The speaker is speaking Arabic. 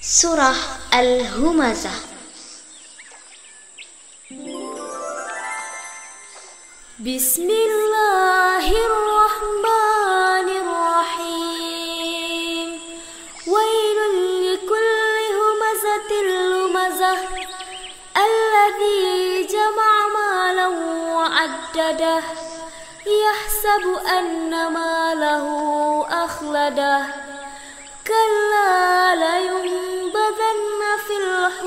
Surah Al-Humazah بسم الله الرحمن الرحيم. ويل لكل همزة لمزة. الذي جمع مالا وعدده. يحسب أن ماله أخلده. كلا